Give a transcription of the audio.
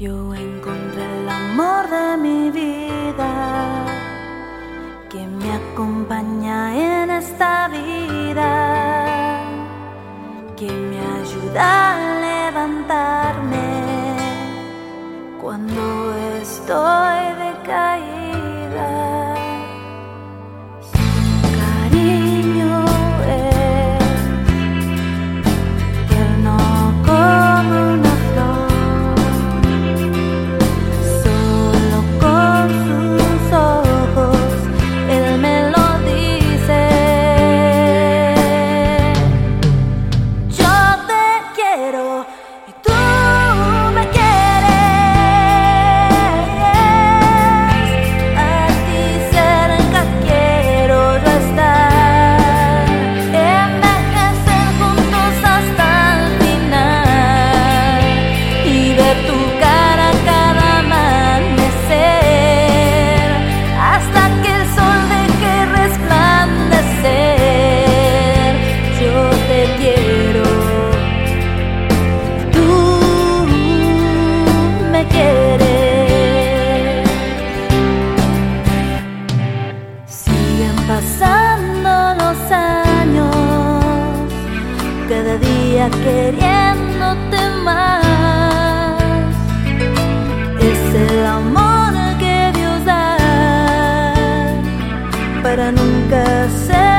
Yo encontré el amor de mi vida que me acompaña en esta vida, que me ayuda a levantarme cuando estoy pasando los años, cada día queriéndote más. Es el amor que Dios da para nunca ser.